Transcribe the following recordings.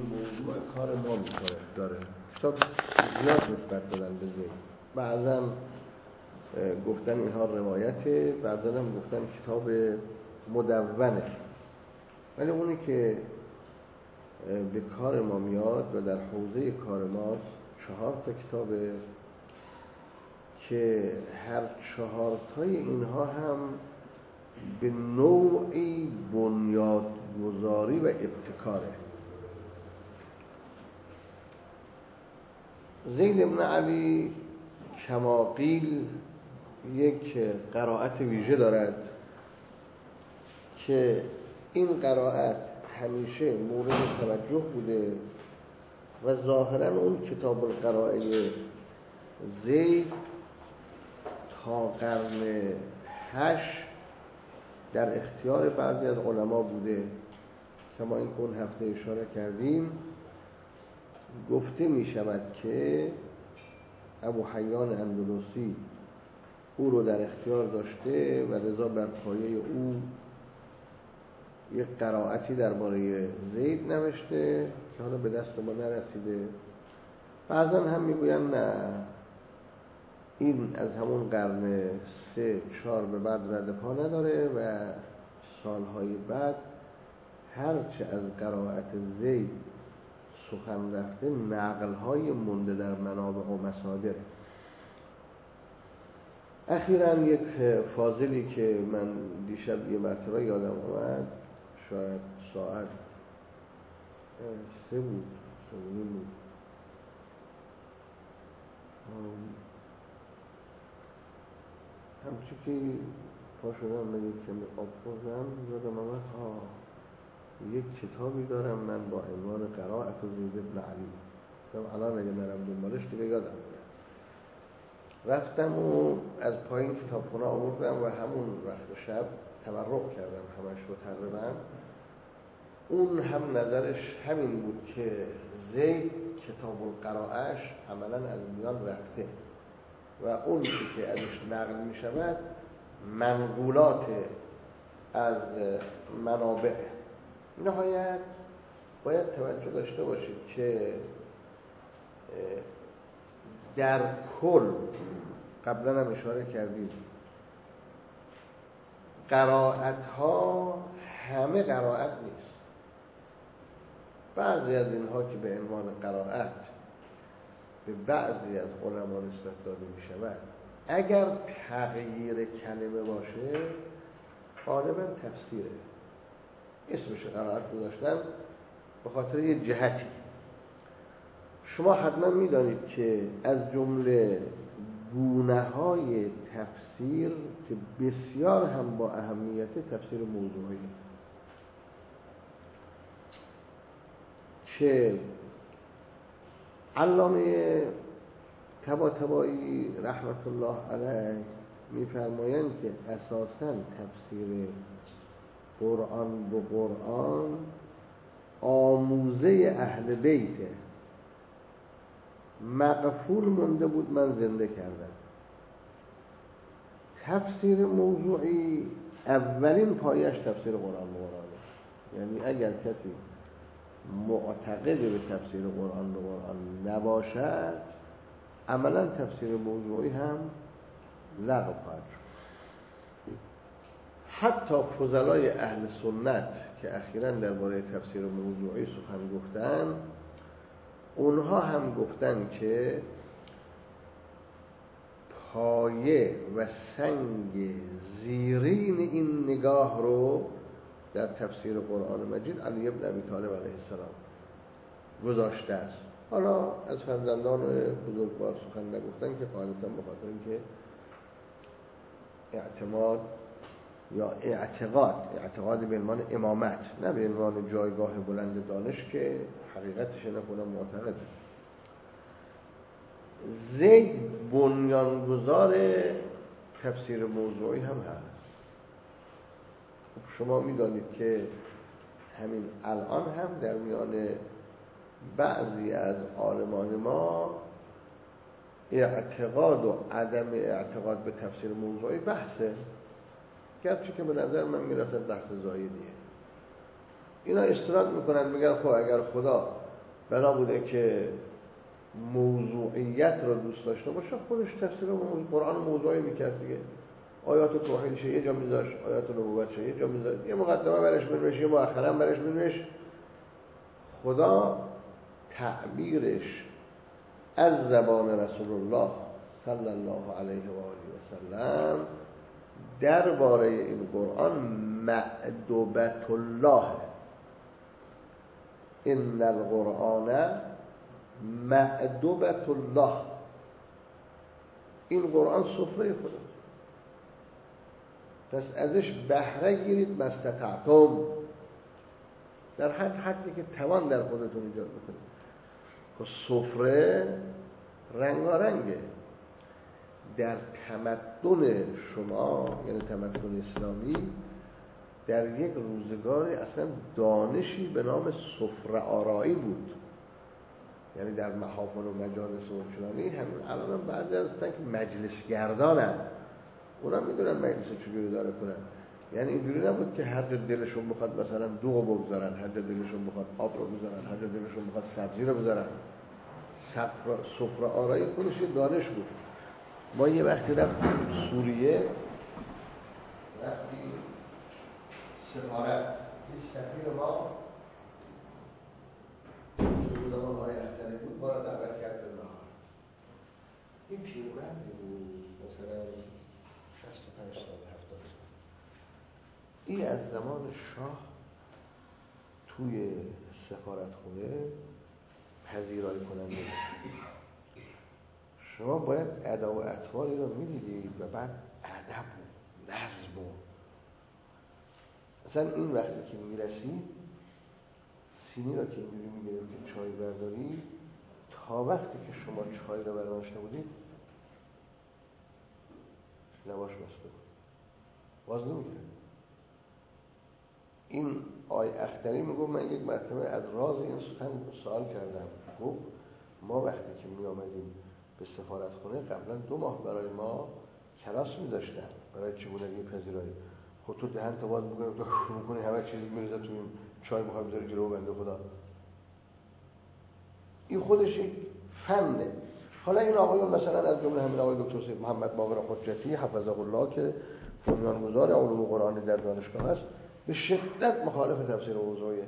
موضوع کار ما می‌کنه داره کتاب زیاد نسبت دادن به زید بعضا گفتن اینها روایته بعضا هم گفتن کتاب مدونه ولی اونی که به کار ما میاد و در حوزه کار ماست چهار تا کتاب که هر چهار تای اینها هم به نوعی بنیادگذاری و ابتکاره زید ابن علی کماقیل یک قرائت ویژه دارد که این قرائت همیشه مورد توجه بوده و ظاهرا اون کتاب القرائه زید تا قرن هشت در اختیار بعضی از علما بوده. کما این اون هفته اشاره کردیم گفته می شود که ابو حیان اندلوسی او رو در اختیار داشته و رضا بر پایه او یک قرائتی درباره زید نوشته که حالا به دست ما نرسیده. بعضا هم می‌گویند نه این از همون قرن سه چهار به بعد رد پا نداره و سالهای بعد هرچه از قرائت زید سخن رفته نقل های مونده در منابع و مصادر. اخیرا یک فاضلی که من دیشب یه مرتبه یادم آمد شاید ساعت سه بود سه بود. همچون که پا شدم من کمی آب یادم آمد ها یک کتابی دارم من با عنوان قرائت و زید ابن علی. الان اگه نرم دنبالش دیگه یادم رفتم و از پایین کتابخونه آوردم و همون وقت شب تبرک کردم همش رو تقریبا. اون هم نظرش همین بود که زید کتاب القرائش عملا از میان رفته و اون که ازش نقل می شود منقولات از منابع نهایت باید توجه داشته باشید که در کل قبلا هم اشاره کردیم قرائت ها همه قرائت نیست. بعضی از اینها که به عنوان قرائت به بعضی از علما نسبت داده می شود اگر تغییر کلمه باشه غالبا تفسیره. اسمش قرائت گذاشتن به خاطر یه جهتی. شما حتما می‌دانید که از جمله گونه های تفسیر که بسیار هم با اهمیت تفسیر موضوعی. که علامه تبا تبایی رحمت الله علیه میفرمایند که اساسا تفسیر قرآن به قرآن آموزه اهل بیته مقفول مونده بود من زنده کردم. تفسیر موضوعی اولین پایش تفسیر قرآن به قرآن. یعنی اگر کسی معتقد به تفسیر قرآن به قرآن نباشد عملا تفسیر موضوعی هم لغو خواهد شد. حتی فضلای اهل سنت که اخیرا درباره تفسیر موضوعی سخن گفتن اونها هم گفتن که پایه و سنگ زیرین این نگاه رو در تفسیر قرآن مجید علی ابن ابی طالب علیه السلام گذاشته است. حالا از فرزندان بزرگوار سخن نگفتن که قاعدتا بخاطر اینکه اعتماد یا اعتقاد اعتقاد به عنوان امامت نه به عنوان جایگاه بلند دانش که حقیقتش نکنم معتقده. زید بنیانگذار تفسیر موضوعی هم هست. شما می‌دانید که همین الان هم در میان بعضی از عالمان ما اعتقاد و عدم اعتقاد به تفسیر موضوعی بحثه. گرچه که به نظر من می‌رسد بحث زایدیه. اینا استراد می‌کنن میگن خب اگر خدا بنا بوده که موضوعیت را دوست داشته باشه خودش تفسیر قرآن موضوعی می‌کرد دیگه. آیات توحیدش یه جا میذاشت آیات نبوتش یه جا میذاشت یه مقدمه برش بنویش یه مؤخرا برش بنویش خدا تعبیرش از زبان رسول الله صلی الله علیه و آله و سلم درباره این قرآن معدوبت الله ان القرآن معدوبت الله این قرآن سفره خدا. پس ازش بهره گیرید مستطعتم. در هر حدی که توان در خودتون ایجاد بکنید. خب سفره رنگارنگه. در تمدن شما یعنی تمدن اسلامی در یک روزگاری اصلا دانشی به نام سفره آرایی بود. یعنی در محافل و مجالس و چنانی. همین الان هم بعضی هستن که مجلس گردانن اونا می‌دونن مجلس چجوری داره کنن. یعنی اینجوری نبود که هر جا دلشون بخواد مثلا دو بگذارن هر جا دلشون بخواد آب رو بذارن هر جا دلشون بخواد سبزی رو بذارن. سفره آرایی خودش یه دانش بود. ما یه وقتی رفتیم سوریه رفتیم سفارت. این سفیر ما زمان های اختری بود ما را دعوت کرد به نهار این پیرمردی بود مثلا 65 سال 70 سال این از زمان شاه توی سفارت خونه پذیرایی کننده شما باید ادا و رو می‌دیدید و بعد ادب و نظم و اصلا این وقتی که می‌رسید سینی را که اینجوری می‌گیرید که چای برداری تا وقتی که شما چای را برداشته بودید لباش بسته بود. باز نمی‌کرد این آی اختری میگو من یک مرتبه از راز این سخن سوال کردم. گفت ما وقتی که می آمدیم به سفارت خونه قبلا دو ماه برای ما کلاس می داشتن برای چگونگی پذیرایی. خود تو دهن تو باز می‌کنه تو کنی همه چیزی میرزه تو این چای می‌خوای بذاری جلو بنده خدا. این خودش یک فنه. حالا این آقایون مثلا از جمله همین آقای دکتر سید محمد باقر حجتی حفظه الله که بنیانگذار علوم قرآنی در دانشگاه هست به شدت مخالف تفسیر موضوعیه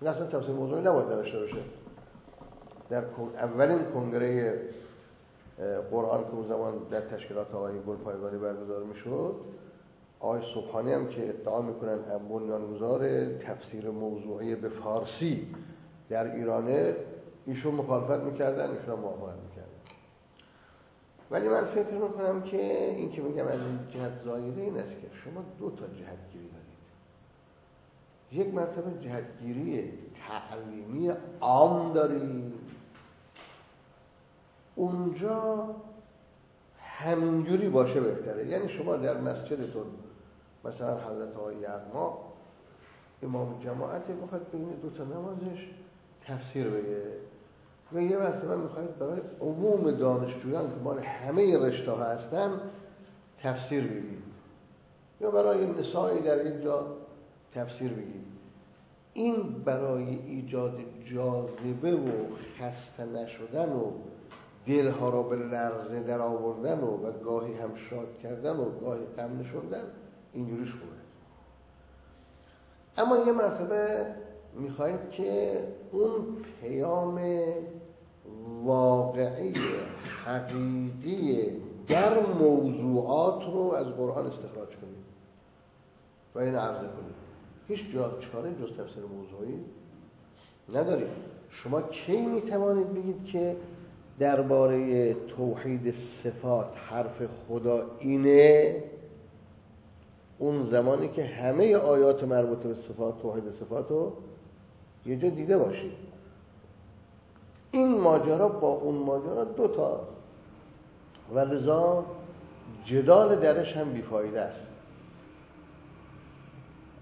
این اصلا تفسیر موضوعی نباید داشته باشه. در اولین کنگره قرآن که اون زمان در تشکیلات آقای گل پایگانی برگزار می‌شد آقای صبحانی هم که ادعا می‌کنن بنیانگذار تفسیر موضوعی به فارسی در ایرانه ایشون مخالفت می‌کردن ایشون هم موافقت می‌کردن. ولی من فکر می‌کنم که این که میگم از این جهت زایده این است که شما دو تا جهتگیری دارید. یک مرتبه جهتگیری تعلیمی عام دارید. اونجا همینجوری باشه بهتره. یعنی شما در مسجدتون مثلا حضرت آقای یعقما امام جماعت می‌خواد بین دو تا نمازش تفسیر بگه. و یه مرتبه می‌خواید برای عموم دانشجویان که مال همه رشته ها هستن تفسیر بگید. یا برای نسایی در یک جا تفسیر بگید. این برای ایجاد جاذبه و خسته نشدن و دلها را به لرزه در آوردن و, و گاهی هم شاد کردن و گاهی غم نشوندن اینجوریش خوبه. اما یه مرتبه می‌خوایم که اون پیام واقعی حقیقی در موضوعات رو از قرآن استخراج کنیم و این عرضه کنیم هیچ جا چاره جز تفسیر موضوعی نداریم. شما کی می‌توانید بگید که درباره توحید صفات حرف خدا اینه اون زمانی که همه آیات مربوط به صفات توحید صفات رو یه جا دیده باشید این ماجرا با اون ماجرا دو تا. و لذا جدال درش هم بیفایده است.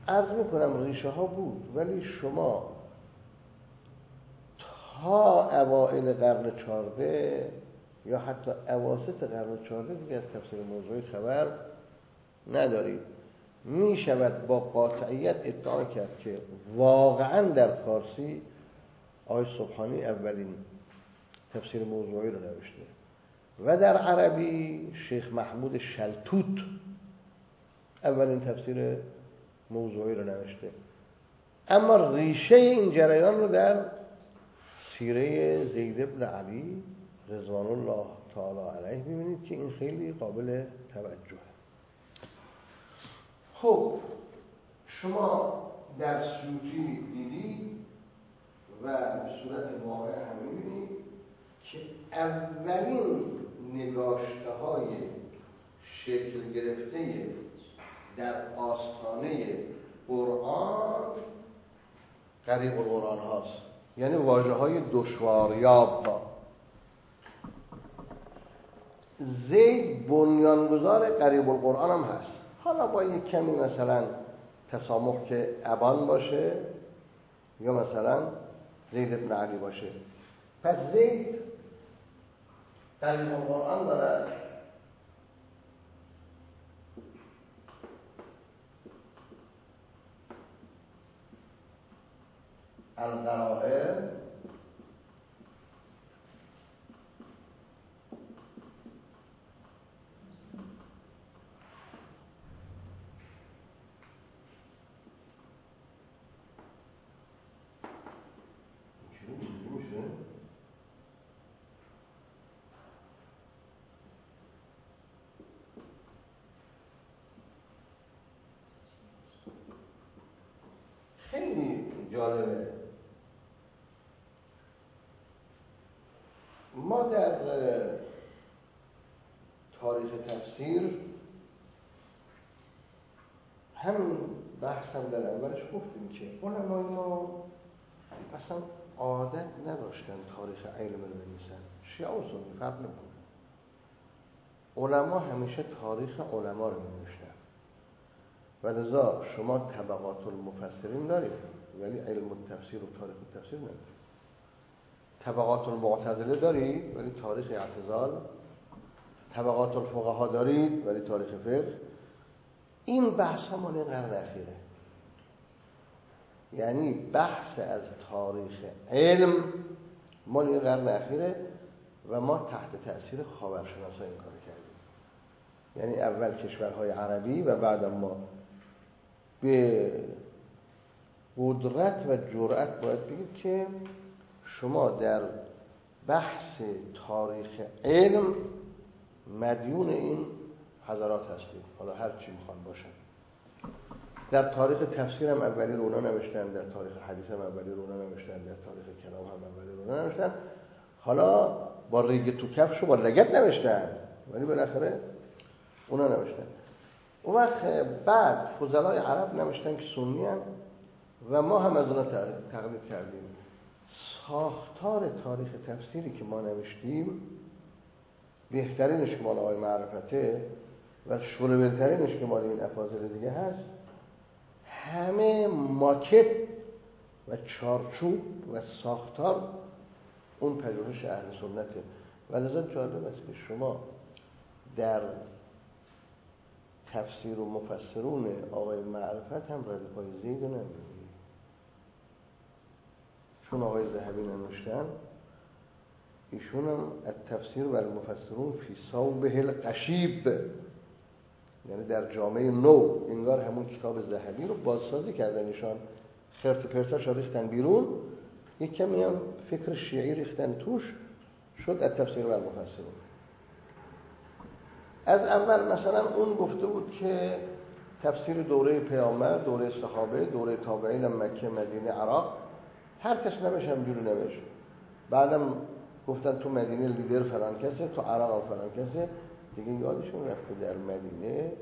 عرض می‌کنم ریشه ها بود ولی شما تا اوائل قرن چارده یا حتی اواسط قرن چارده دیگه از تفسیر موضوعی خبر ندارید می شود با قاطعیت ادعا کرد که واقعا در فارسی آقای صبحانی اولین تفسیر موضوعی رو نوشته و در عربی شیخ محمود شلتوت اولین تفسیر موضوعی رو نوشته. اما ریشه این جریان رو در سیره زید ابن علی رضوان الله تعالی علیه می‌بینید که این خیلی قابل توجهه. خب شما در سیوطی دیدید و به صورت واقع هم می‌بینید که اولین نگاشته های شکل گرفته در آستانه قرآن قریب القرآن هاست. یعنی واجه های دشواریاب زید بنیانگذار قریب القرآن هم هست. حالا با یک کمی مثلا تسامح که ابان باشه یا مثلا زید ابن علی باشه. پس زید قریب القرآن دارد القرائر خیلی جالبه. ما در تاریخ تفسیر همین بحث هم در اولش گفتیم که علمای ما اصلا عادت نداشتن تاریخ علم رو بنویسن. شیعه و سنی فرق نمی‌کنه. علما همیشه تاریخ علما رو نوشتن و لذا شما طبقات المفسرین دارید ولی علم التفسیر و تاریخ التفسیر ندارید. طبقات المعتزله دارید ولی تاریخ اعتزال طبقات الفقها دارید ولی تاریخ فقه. این بحث ها مال قرن اخیره. یعنی بحث از تاریخ علم مال قرن اخیره و ما تحت تأثیر خاورشناسا این کار کردیم. یعنی اول کشورهای عربی و بعد ما. به قدرت و جرأت باید بگید که شما در بحث تاریخ علم مدیون این حضرات هستید. حالا هر چی می‌خوان باشن. در تاریخ تفسیر هم اولی رونا نوشتن در تاریخ حدیث هم اولی رونا نوشتن در تاریخ کلام هم اولی رونا نوشتن. حالا با ریگ تو کفش با لگت نوشتن ولی بالاخره اونا نوشتن. اون وقت بعد فضلای عرب نوشتن که سنی و ما هم از اونا تقلید کردیم. ساختار تاریخ تفسیری که ما نوشتیم بهترینش که مال آقای معرفته و بهترینش که مال این افاظل دیگه هست همه ماکت و چارچوب و ساختار اون پژوهش اهل سنته. و لذا جالب است که شما در تفسیر و مفسرون آقای معرفت هم ردیف زید رو چون آقای زهبی ننوشتن ایشون هم تفسیر و المفسرون فی صوبه القشیب یعنی در جامعه نو انگار همون کتاب زهبی رو بازسازی کردن ایشان. خرت پرتاش ریختن بیرون یک کمی هم فکر شیعی ریختن توش شد از تفسیر و المفسرون از اول مثلا اون گفته بود که تفسیر دوره پیامبر دوره صحابه دوره تابعین مکه مدینه عراق هر کس نمیشه همجوری نمیشه بعدم گفتن تو مدینه لیدر فلان کسه تو عراق فلان کسه. دیگه یادشون رفته در مدینه.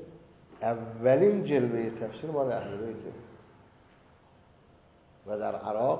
اولین جلوه تفسیر مال اهل بیته و در عراق